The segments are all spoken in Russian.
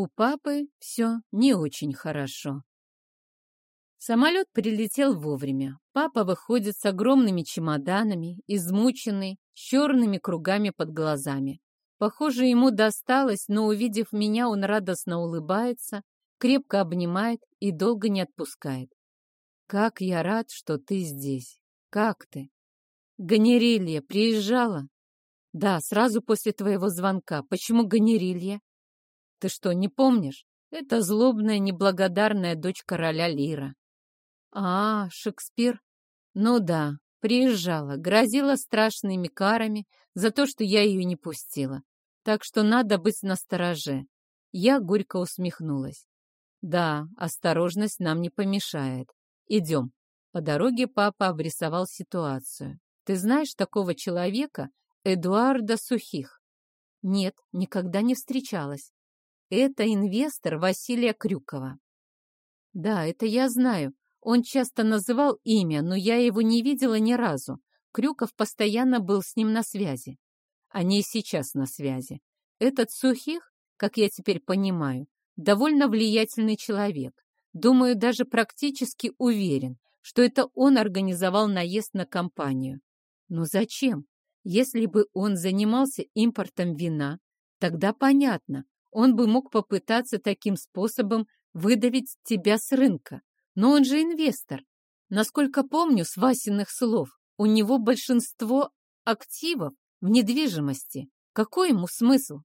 У папы все не очень хорошо. Самолет прилетел вовремя. Папа выходит с огромными чемоданами, измученный, с черными кругами под глазами. Похоже, ему досталось, но, увидев меня, он радостно улыбается, крепко обнимает и долго не отпускает. «Как я рад, что ты здесь! Как ты?» «Ганерилья приезжала?» «Да, сразу после твоего звонка. Почему Ганерилья?» Ты что, не помнишь? Это злобная, неблагодарная дочь короля Лира. А, Шекспир? Ну да, приезжала, грозила страшными карами за то, что я ее не пустила. Так что надо быть настороже. Я горько усмехнулась. Да, осторожность нам не помешает. Идем. По дороге папа обрисовал ситуацию. Ты знаешь такого человека, Эдуарда Сухих? Нет, никогда не встречалась. Это инвестор Василия Крюкова. Да, это я знаю. Он часто называл имя, но я его не видела ни разу. Крюков постоянно был с ним на связи. Они и сейчас на связи. Этот Сухих, как я теперь понимаю, довольно влиятельный человек. Думаю, даже практически уверен, что это он организовал наезд на компанию. Но зачем? Если бы он занимался импортом вина, тогда понятно, он бы мог попытаться таким способом выдавить тебя с рынка. Но он же инвестор. Насколько помню с Васиных слов, у него большинство активов в недвижимости. Какой ему смысл?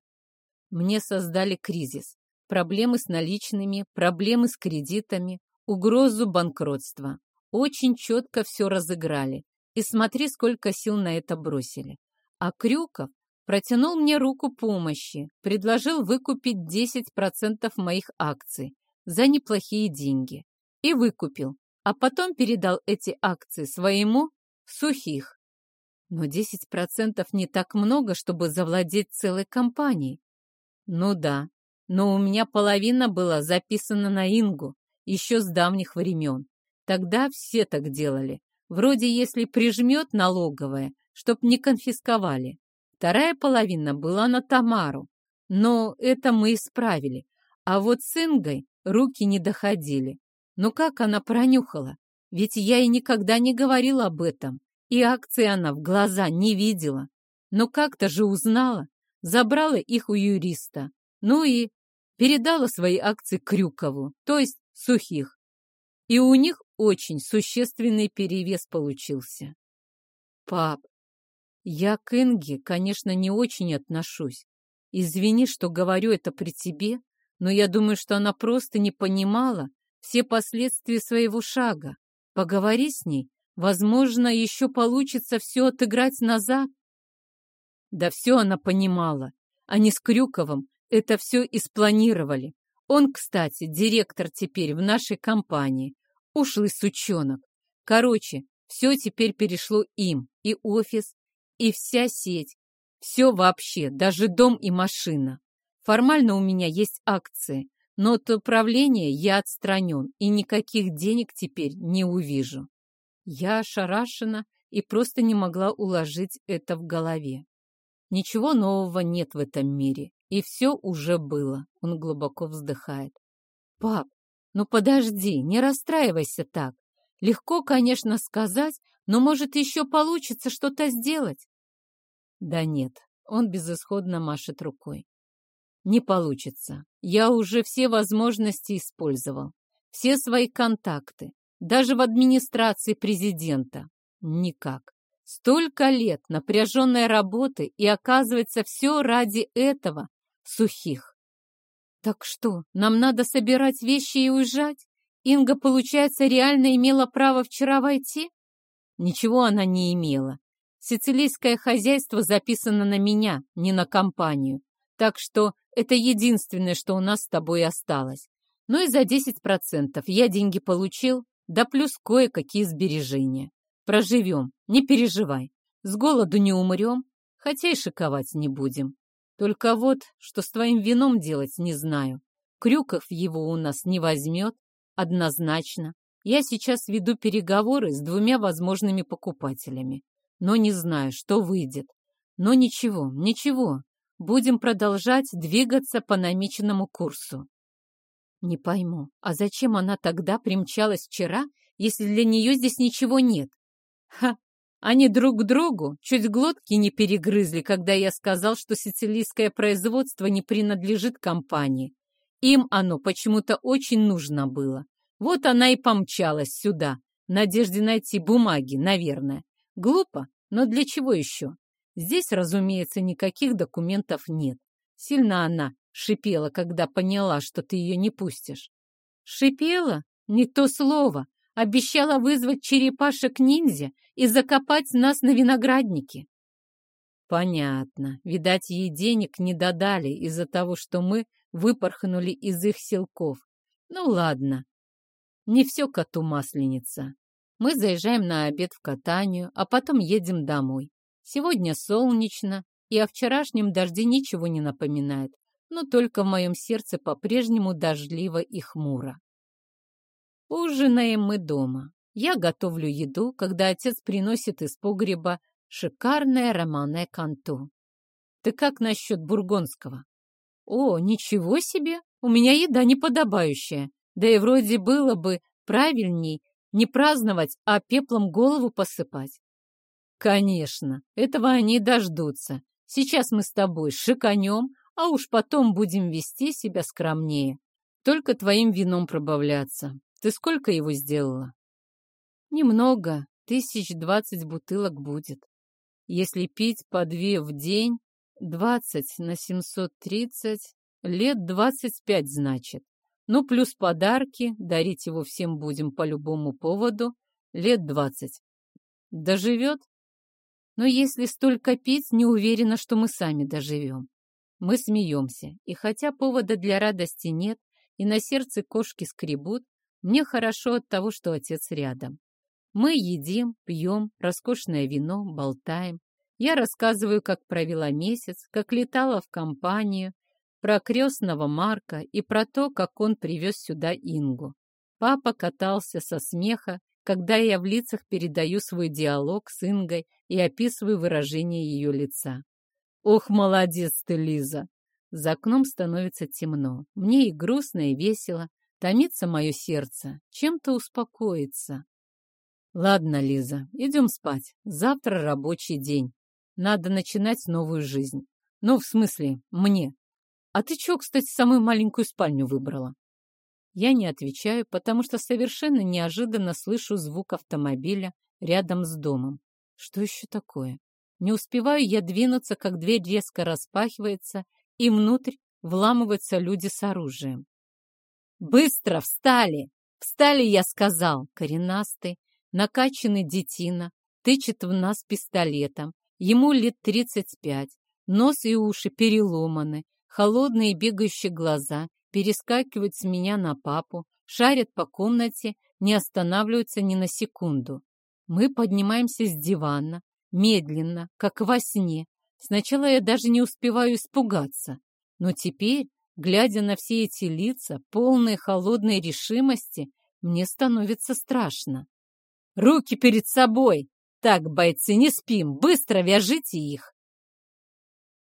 Мне создали кризис. Проблемы с наличными, проблемы с кредитами, угрозу банкротства. Очень четко все разыграли. И смотри, сколько сил на это бросили. А Крюков Протянул мне руку помощи, предложил выкупить 10% моих акций за неплохие деньги. И выкупил, а потом передал эти акции своему сухих. Но 10% не так много, чтобы завладеть целой компанией. Ну да, но у меня половина была записана на Ингу, еще с давних времен. Тогда все так делали. Вроде если прижмет налоговая, чтоб не конфисковали. Вторая половина была на Тамару, но это мы исправили. А вот с Ингой руки не доходили. Но как она пронюхала? Ведь я и никогда не говорила об этом, и акции она в глаза не видела. Но как-то же узнала, забрала их у юриста, ну и передала свои акции Крюкову, то есть сухих. И у них очень существенный перевес получился. Пап, я к Инге, конечно, не очень отношусь. Извини, что говорю это при тебе, но я думаю, что она просто не понимала все последствия своего шага. Поговори с ней, возможно, еще получится все отыграть назад. Да все она понимала. Они с Крюковым это все и спланировали. Он, кстати, директор теперь в нашей компании. Ушлый сучонок. Короче, все теперь перешло им. И офис, и вся сеть. Все вообще, даже дом и машина. Формально у меня есть акции, но от управления я отстранен и никаких денег теперь не увижу. Я ошарашена и просто не могла уложить это в голове. Ничего нового нет в этом мире, и все уже было. Он глубоко вздыхает. Пап, ну подожди, не расстраивайся так. Легко, конечно, сказать, но, может, еще получится что-то сделать. Да нет, он безысходно машет рукой. Не получится. Я уже все возможности использовал. Все свои контакты. Даже в администрации президента. Никак. Столько лет напряженной работы, и оказывается все ради этого сухих. Так что, нам надо собирать вещи и уезжать? Инга, получается, реально имела право вчера войти? Ничего она не имела. Сицилийское хозяйство записано на меня, не на компанию. Так что это единственное, что у нас с тобой осталось. Ну и за 10% я деньги получил, да плюс кое-какие сбережения. Проживем, не переживай. С голоду не умрем, хотя и шиковать не будем. Только вот, что с твоим вином делать, не знаю. Крюков его у нас не возьмет, однозначно. Я сейчас веду переговоры с двумя возможными покупателями но не знаю, что выйдет. Но ничего, ничего. будем продолжать двигаться по намеченному курсу. Не пойму, а зачем она тогда примчалась вчера, если для нее здесь ничего нет? Ха! Они друг к другу чуть глотки не перегрызли, когда я сказал, что сицилийское производство не принадлежит компании. Им оно почему-то очень нужно было. Вот она и помчалась сюда, в надежде найти бумаги, наверное. Глупо, но для чего еще? Здесь, разумеется, никаких документов нет. Сильно она шипела, когда поняла, что ты ее не пустишь. Шипела? Не то слово. Обещала вызвать черепашек-ниндзя и закопать нас на винограднике. Понятно. Видать, ей денег не додали из-за того, что мы выпорхнули из их селков. Ну ладно. Не все коту масленица. Мы заезжаем на обед в катанию, а потом едем домой. Сегодня солнечно, и о вчерашнем дожде ничего не напоминает, но только в моем сердце по-прежнему дождливо и хмуро. Ужинаем мы дома. Я готовлю еду, когда отец приносит из погреба шикарное романе канту. Ты как насчет бургонского? О, ничего себе! У меня еда неподобающая. Да и вроде было бы правильней не праздновать, а пеплом голову посыпать. Конечно, этого они дождутся. Сейчас мы с тобой шиканем, а уж потом будем вести себя скромнее. Только твоим вином пробавляться. Ты сколько его сделала? Немного, тысяч двадцать бутылок будет. Если пить по две в день, двадцать на семьсот тридцать, лет двадцать пять значит. Ну, плюс подарки, дарить его всем будем по любому поводу, лет двадцать. Доживет? Но если столько пить, не уверена, что мы сами доживем. Мы смеемся, и хотя повода для радости нет, и на сердце кошки скребут, мне хорошо от того, что отец рядом. Мы едим, пьем, роскошное вино, болтаем. Я рассказываю, как провела месяц, как летала в компанию, про крестного Марка и про то, как он привез сюда Ингу. Папа катался со смеха, когда я в лицах передаю свой диалог с Ингой и описываю выражение ее лица. «Ох, молодец ты, Лиза!» За окном становится темно. Мне и грустно, и весело. Томится мое сердце. Чем-то успокоится. Ладно, Лиза, идем спать. Завтра рабочий день. Надо начинать новую жизнь. Ну, в смысле, мне. А ты чё, кстати, самую маленькую спальню выбрала? Я не отвечаю, потому что совершенно неожиданно слышу звук автомобиля рядом с домом. Что еще такое? Не успеваю я двинуться, как дверь резко распахивается, и внутрь вламываются люди с оружием. «Быстро встали! Встали, я сказал!» Коренастый, Накачанный детина тычет в нас пистолетом. Ему лет тридцать пять. Нос и уши переломаны, холодные бегающие глаза перескакивают с меня на папу, шарят по комнате, не останавливаются ни на секунду. Мы поднимаемся с дивана, медленно, как во сне. Сначала я даже не успеваю испугаться. Но теперь, глядя на все эти лица, полные холодной решимости, мне становится страшно. Руки перед собой! Так, бойцы, не спим, быстро вяжите их!»